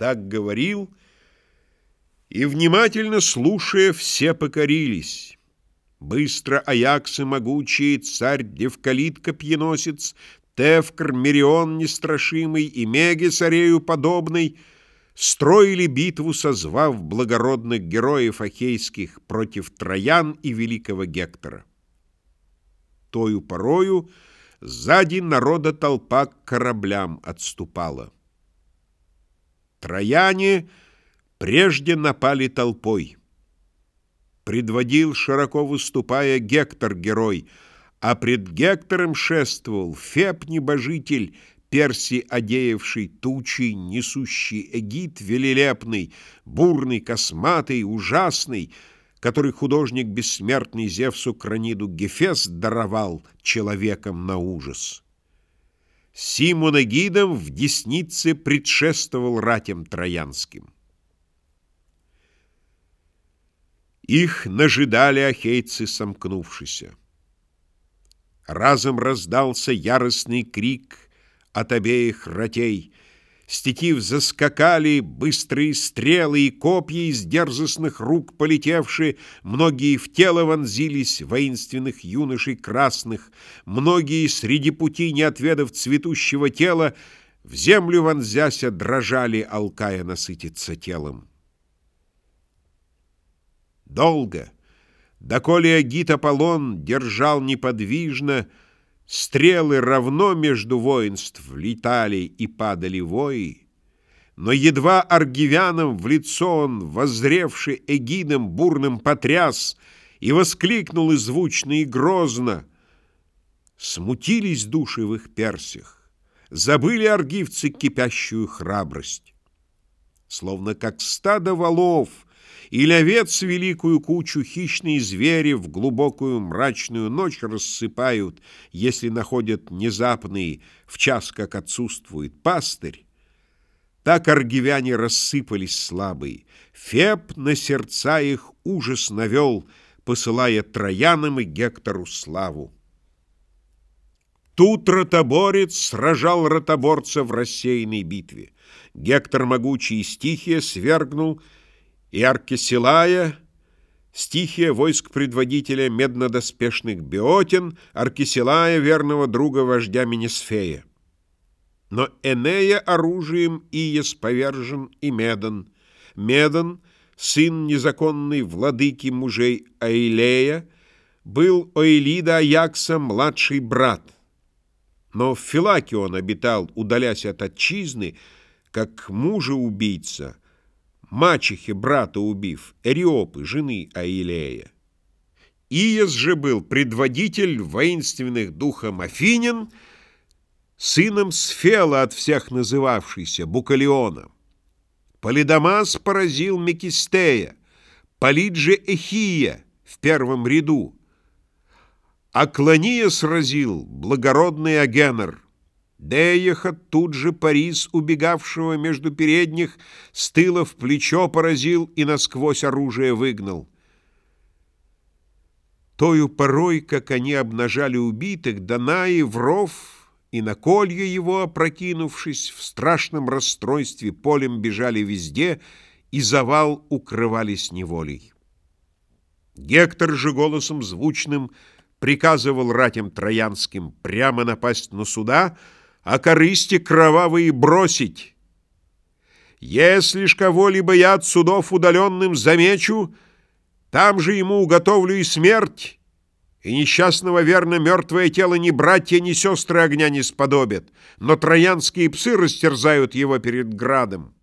Так говорил, и, внимательно слушая, все покорились. Быстро Аяксы могучие, царь Девкалит копьеносец, Тевкр, Мерион нестрашимый и Меге царею подобный строили битву, созвав благородных героев ахейских против Троян и великого Гектора. Тою порою сзади народа толпа к кораблям отступала. Трояне прежде напали толпой. Предводил, широко выступая, Гектор-герой, а пред Гектором шествовал Феб-небожитель, Перси, одеявший тучи, несущий эгид велелепный, бурный, косматый, ужасный, который художник бессмертный Зевсу Краниду Гефес даровал человеком на ужас. Симон эгидом в деснице предшествовал ратям троянским. Их нажидали ахейцы, сомкнувшися. Разом раздался яростный крик от обеих ратей. Стетив заскакали быстрые стрелы и копья из дерзостных рук полетевшие, многие в тело вонзились воинственных юношей красных, многие среди пути, не отведав цветущего тела, в землю вонзяся дрожали, алкая насытиться телом. Долго, доколе Агит Аполлон держал неподвижно, Стрелы равно между воинств летали и падали вои, Но едва аргивянам в лицо он, воззревший эгидом бурным потряс, И воскликнул и звучно, и грозно. Смутились души в их персях, Забыли аргивцы кипящую храбрость. Словно как стадо валов — или овец великую кучу хищные звери в глубокую мрачную ночь рассыпают, если находят внезапный, в час как отсутствует пастырь. Так аргивяне рассыпались слабые. Феб на сердца их ужас навел, посылая Троянам и Гектору славу. Тут ротоборец сражал ротоборца в рассеянной битве. Гектор могучий и стихия свергнул — и Аркесилая, стихия войск предводителя меднодоспешных Биотин, Аркесилая, верного друга вождя Менесфея. Но Энея оружием Иес повержен и Медон. Медон, сын незаконной владыки мужей Аилея, был Оэлида Аякса младший брат. Но в Филаке он обитал, удалясь от отчизны, как мужа-убийца, мачехи брата убив, Эриопы, жены Аилея. Иес же был предводитель воинственных духом Афинин, сыном Сфела от всех называвшийся, Букалиона. Полидамас поразил Мекистея, Полид же Эхия в первом ряду, а Клония сразил благородный Агенер — Деяха тут же Парис, убегавшего между передних, с тыла в плечо поразил и насквозь оружие выгнал. Тою порой, как они обнажали убитых, Данаи в ров и на колье его, опрокинувшись, в страшном расстройстве полем бежали везде и завал укрывались неволей. Гектор же голосом звучным приказывал ратям троянским прямо напасть на суда — а корысти кровавые бросить. Если ж кого-либо я от судов удаленным замечу, там же ему уготовлю и смерть, и несчастного верно мертвое тело ни братья, ни сестры огня не сподобят, но троянские псы растерзают его перед градом.